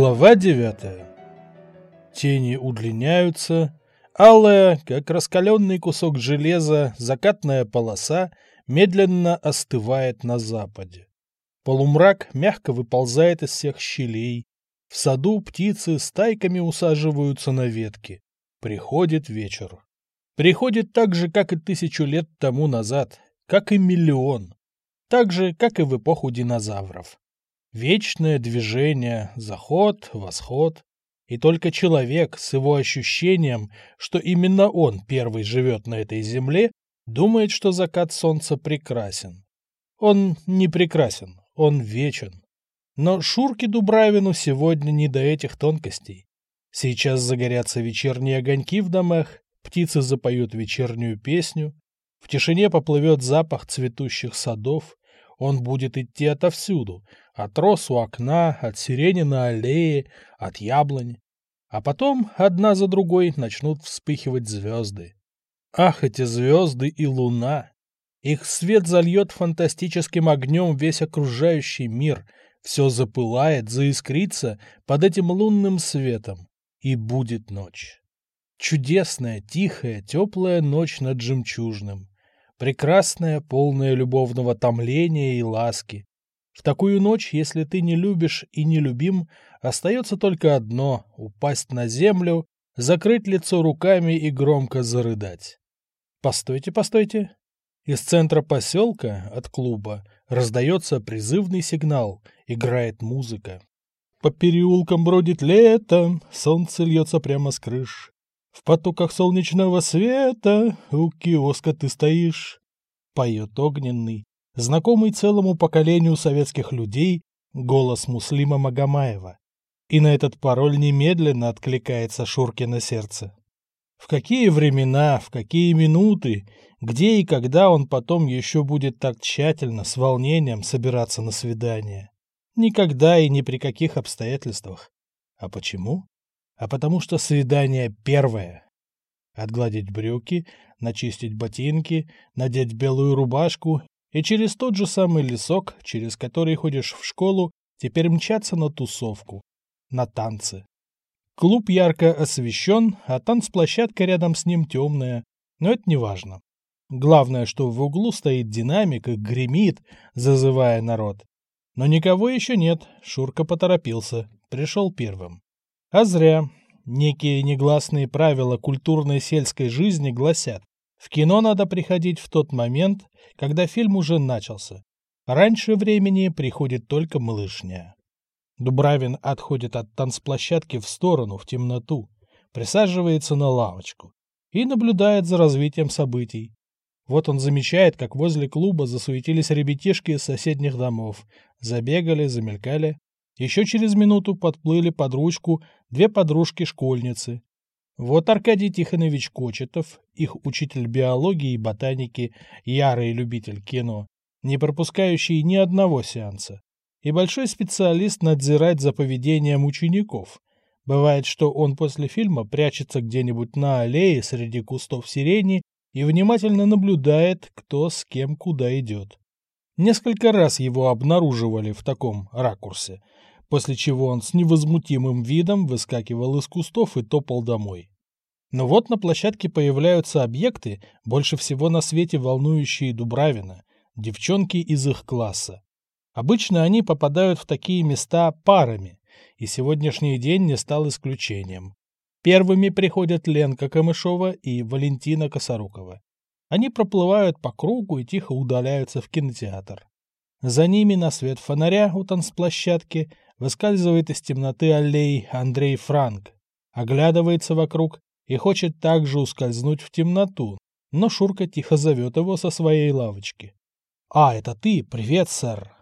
Глава девятая. Тени удлиняются, алая, как раскаленный кусок железа, закатная полоса медленно остывает на западе. Полумрак мягко выползает из всех щелей. В саду птицы стайками усаживаются на ветки. Приходит вечер. Приходит так же, как и тысячу лет тому назад, как и миллион. Так же, как и в эпоху динозавров. Вечное движение, заход, восход. И только человек с его ощущением, что именно он первый живет на этой земле, думает, что закат солнца прекрасен. Он не прекрасен, он вечен. Но Шурке Дубравину сегодня не до этих тонкостей. Сейчас загорятся вечерние огоньки в домах, птицы запоют вечернюю песню, в тишине поплывет запах цветущих садов, он будет идти отовсюду, от роз у окна, от сирени на аллее, от яблонь. А потом одна за другой начнут вспыхивать звезды. Ах, эти звезды и луна! Их свет зальет фантастическим огнем весь окружающий мир, все запылает, заискрится под этим лунным светом, и будет ночь. Чудесная, тихая, теплая ночь над жемчужным. Прекрасная, полная любовного томления и ласки. В такую ночь, если ты не любишь и не любим, остается только одно — упасть на землю, закрыть лицо руками и громко зарыдать. Постойте, постойте. Из центра поселка, от клуба, раздается призывный сигнал, играет музыка. По переулкам бродит лето, солнце льется прямо с крыш. В потоках солнечного света у киоска ты стоишь. Поет огненный, знакомый целому поколению советских людей, голос Муслима Магомаева. И на этот пароль немедленно откликается Шуркино сердце. В какие времена, в какие минуты, где и когда он потом еще будет так тщательно, с волнением собираться на свидание? Никогда и ни при каких обстоятельствах. А почему? А потому что свидание первое. Отгладить брюки, начистить ботинки, надеть белую рубашку и через тот же самый лесок, через который ходишь в школу, теперь мчаться на тусовку, на танцы. Клуб ярко освещен, а танцплощадка рядом с ним темная, но это не важно. Главное, что в углу стоит динамик и гремит, зазывая народ. Но никого еще нет, Шурка поторопился, пришел первым. А зря. Некие негласные правила культурной сельской жизни гласят, в кино надо приходить в тот момент, когда фильм уже начался. Раньше времени приходит только малышня. Дубравин отходит от танцплощадки в сторону, в темноту, присаживается на лавочку и наблюдает за развитием событий. Вот он замечает, как возле клуба засуетились ребятишки из соседних домов, забегали, замелькали. Еще через минуту подплыли под ручку две подружки-школьницы, вот Аркадий Тихонович Кочетов, их учитель биологии и ботаники, ярый любитель кино, не пропускающий ни одного сеанса, и большой специалист надзирать за поведением учеников. Бывает, что он после фильма прячется где-нибудь на аллее среди кустов сирени и внимательно наблюдает, кто с кем куда идет. Несколько раз его обнаруживали в таком ракурсе, после чего он с невозмутимым видом выскакивал из кустов и топал домой. Но вот на площадке появляются объекты, больше всего на свете волнующие Дубравина, девчонки из их класса. Обычно они попадают в такие места парами, и сегодняшний день не стал исключением. Первыми приходят Ленка Камышова и Валентина Косорукова. Они проплывают по кругу и тихо удаляются в кинотеатр. За ними на свет фонаря у танцплощадки выскальзывает из темноты аллей Андрей Франк, оглядывается вокруг и хочет также ускользнуть в темноту, но Шурка тихо зовет его со своей лавочки. «А, это ты? Привет, сэр!»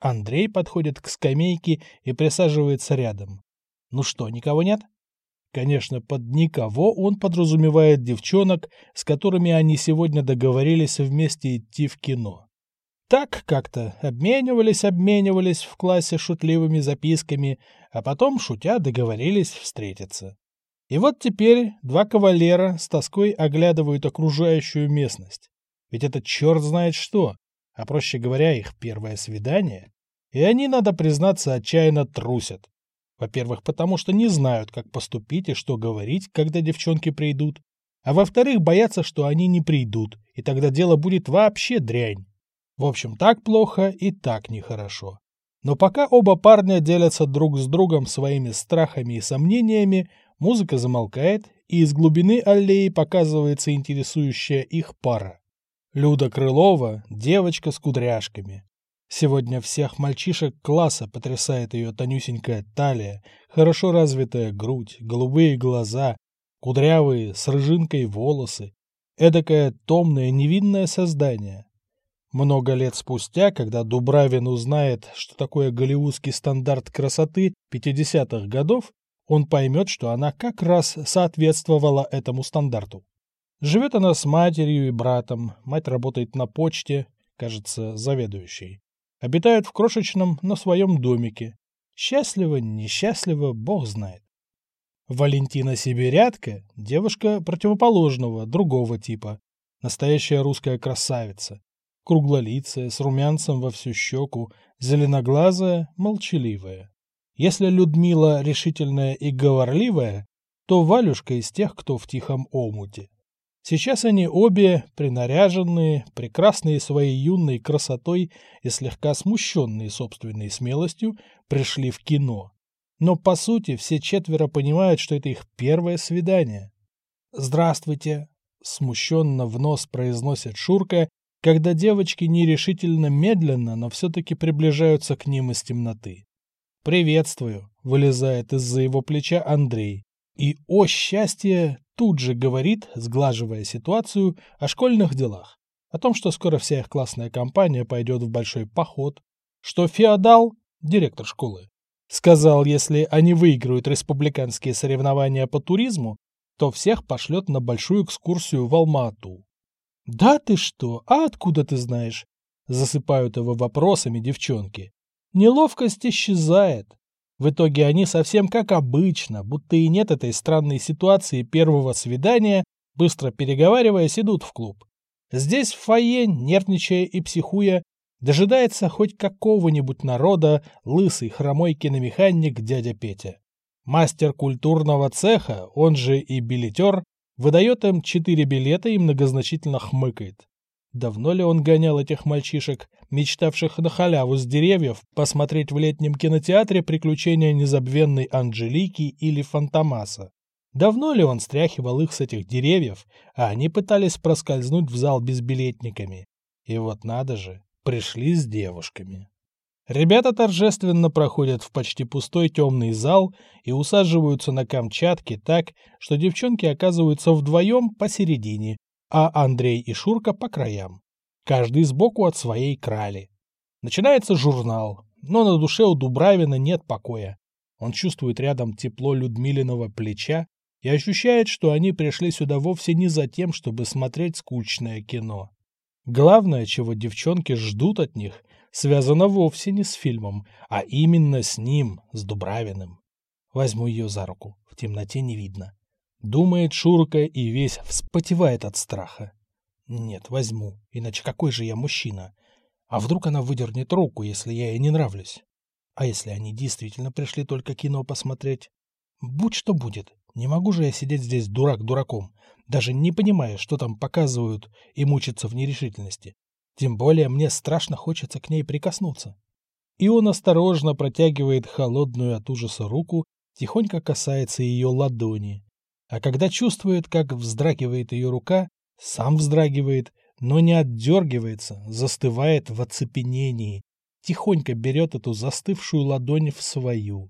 Андрей подходит к скамейке и присаживается рядом. «Ну что, никого нет?» Конечно, под «никого» он подразумевает девчонок, с которыми они сегодня договорились вместе идти в кино. Так как-то обменивались, обменивались в классе шутливыми записками, а потом, шутя, договорились встретиться. И вот теперь два кавалера с тоской оглядывают окружающую местность. Ведь это черт знает что, а проще говоря, их первое свидание. И они, надо признаться, отчаянно трусят. Во-первых, потому что не знают, как поступить и что говорить, когда девчонки придут. А во-вторых, боятся, что они не придут, и тогда дело будет вообще дрянь. В общем, так плохо и так нехорошо. Но пока оба парня делятся друг с другом своими страхами и сомнениями, музыка замолкает, и из глубины аллеи показывается интересующая их пара. Люда Крылова – девочка с кудряшками. Сегодня всех мальчишек класса потрясает ее тонюсенькая талия, хорошо развитая грудь, голубые глаза, кудрявые с рыжинкой волосы. Эдакое томное невинное создание. Много лет спустя, когда Дубравин узнает, что такое голливудский стандарт красоты 50-х годов, он поймет, что она как раз соответствовала этому стандарту. Живет она с матерью и братом, мать работает на почте, кажется, заведующей. Обитают в крошечном, но своем домике. Счастливо, несчастливо, бог знает. Валентина Сибирятка – девушка противоположного, другого типа. Настоящая русская красавица круглолицая, с румянцем во всю щеку, зеленоглазая, молчаливая. Если Людмила решительная и говорливая, то Валюшка из тех, кто в тихом омуте. Сейчас они обе, принаряженные, прекрасные своей юной красотой и слегка смущенные собственной смелостью, пришли в кино. Но, по сути, все четверо понимают, что это их первое свидание. «Здравствуйте!» — смущенно в нос произносит Шурка когда девочки нерешительно медленно, но все-таки приближаются к ним из темноты. «Приветствую», — вылезает из-за его плеча Андрей. И, о счастье, тут же говорит, сглаживая ситуацию, о школьных делах. О том, что скоро вся их классная компания пойдет в большой поход. Что феодал, директор школы, сказал, если они выиграют республиканские соревнования по туризму, то всех пошлет на большую экскурсию в Алма-Ату. «Да ты что? А откуда ты знаешь?» Засыпают его вопросами девчонки. Неловкость исчезает. В итоге они совсем как обычно, будто и нет этой странной ситуации первого свидания, быстро переговариваясь, идут в клуб. Здесь в фойе, нервничая и психуя, дожидается хоть какого-нибудь народа лысый хромой киномеханик дядя Петя. Мастер культурного цеха, он же и билетер, выдает им четыре билета и многозначительно хмыкает. Давно ли он гонял этих мальчишек, мечтавших на халяву с деревьев, посмотреть в летнем кинотеатре приключения незабвенной Анжелики или Фантомаса? Давно ли он стряхивал их с этих деревьев, а они пытались проскользнуть в зал безбилетниками? И вот надо же, пришли с девушками. Ребята торжественно проходят в почти пустой темный зал и усаживаются на Камчатке так, что девчонки оказываются вдвоем посередине, а Андрей и Шурка по краям. Каждый сбоку от своей крали. Начинается журнал, но на душе у Дубравина нет покоя. Он чувствует рядом тепло Людмилиного плеча и ощущает, что они пришли сюда вовсе не за тем, чтобы смотреть скучное кино. Главное, чего девчонки ждут от них, связано вовсе не с фильмом, а именно с ним, с Дубравиным. Возьму ее за руку, в темноте не видно. Думает Шурка и весь вспотевает от страха. Нет, возьму, иначе какой же я мужчина? А вдруг она выдернет руку, если я ей не нравлюсь? А если они действительно пришли только кино посмотреть? Будь что будет, не могу же я сидеть здесь дурак дураком, даже не понимая, что там показывают, и мучиться в нерешительности. Тем более мне страшно хочется к ней прикоснуться. И он осторожно протягивает холодную от ужаса руку, тихонько касается ее ладони. А когда чувствует, как вздрагивает ее рука, сам вздрагивает, но не отдергивается, застывает в оцепенении, тихонько берет эту застывшую ладонь в свою.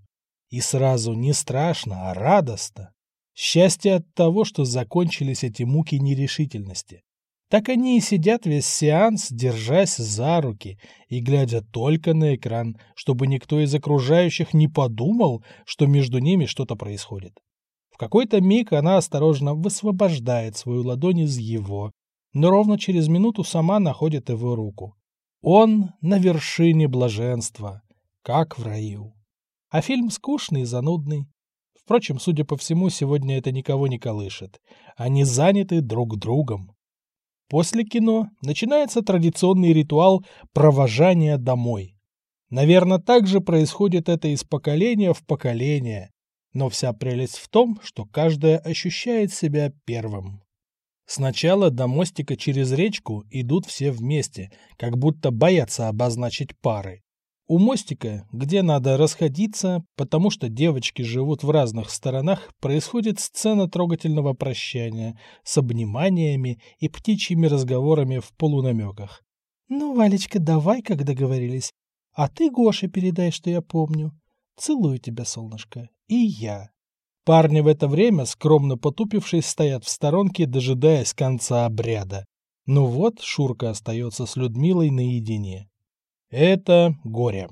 И сразу не страшно, а радостно. Счастье от того, что закончились эти муки нерешительности. Так они и сидят весь сеанс, держась за руки и глядя только на экран, чтобы никто из окружающих не подумал, что между ними что-то происходит. В какой-то миг она осторожно высвобождает свою ладонь из его, но ровно через минуту сама находит его руку. Он на вершине блаженства, как в раю. А фильм скучный и занудный. Впрочем, судя по всему, сегодня это никого не колышет. Они заняты друг другом. После кино начинается традиционный ритуал провожания домой. Наверное, так же происходит это из поколения в поколение, но вся прелесть в том, что каждая ощущает себя первым. Сначала до мостика через речку идут все вместе, как будто боятся обозначить пары. У мостика, где надо расходиться, потому что девочки живут в разных сторонах, происходит сцена трогательного прощания с обниманиями и птичьими разговорами в полунамеках. «Ну, Валечка, давай, как договорились. А ты, Гоше, передай, что я помню. Целую тебя, солнышко. И я». Парни в это время, скромно потупившись, стоят в сторонке, дожидаясь конца обряда. Ну вот, Шурка остается с Людмилой наедине. Это горе.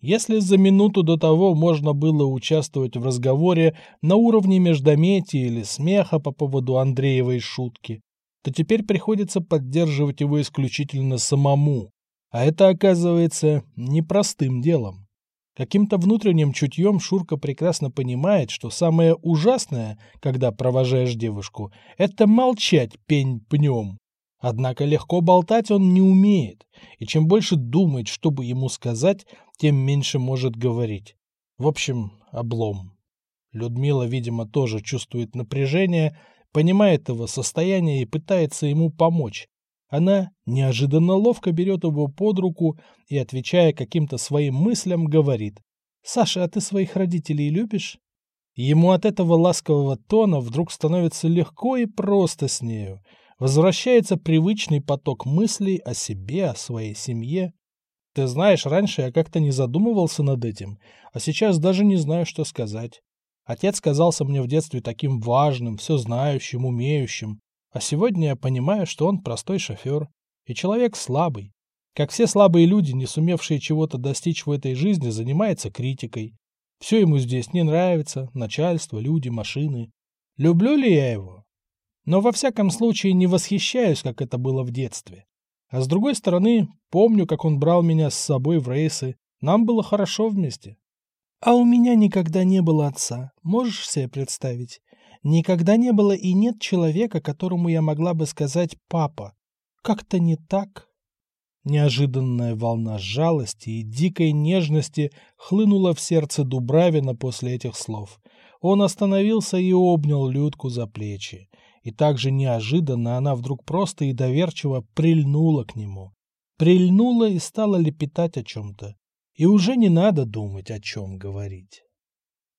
Если за минуту до того можно было участвовать в разговоре на уровне междометия или смеха по поводу Андреевой шутки, то теперь приходится поддерживать его исключительно самому. А это оказывается непростым делом. Каким-то внутренним чутьем Шурка прекрасно понимает, что самое ужасное, когда провожаешь девушку, это молчать пень пнем. Однако легко болтать он не умеет, и чем больше думает, чтобы ему сказать, тем меньше может говорить. В общем, облом. Людмила, видимо, тоже чувствует напряжение, понимает его состояние и пытается ему помочь. Она неожиданно ловко берет его под руку и, отвечая каким-то своим мыслям, говорит «Саша, а ты своих родителей любишь?» Ему от этого ласкового тона вдруг становится легко и просто с нею, Возвращается привычный поток мыслей о себе, о своей семье. Ты знаешь, раньше я как-то не задумывался над этим, а сейчас даже не знаю, что сказать. Отец казался мне в детстве таким важным, все знающим, умеющим, а сегодня я понимаю, что он простой шофер и человек слабый. Как все слабые люди, не сумевшие чего-то достичь в этой жизни, занимается критикой. Все ему здесь не нравится, начальство, люди, машины. Люблю ли я его? Но во всяком случае не восхищаюсь, как это было в детстве. А с другой стороны, помню, как он брал меня с собой в рейсы. Нам было хорошо вместе. А у меня никогда не было отца. Можешь себе представить? Никогда не было и нет человека, которому я могла бы сказать «папа». Как-то не так. Неожиданная волна жалости и дикой нежности хлынула в сердце Дубравина после этих слов. Он остановился и обнял Людку за плечи и так же неожиданно она вдруг просто и доверчиво прильнула к нему. Прильнула и стала лепетать о чем-то. И уже не надо думать, о чем говорить.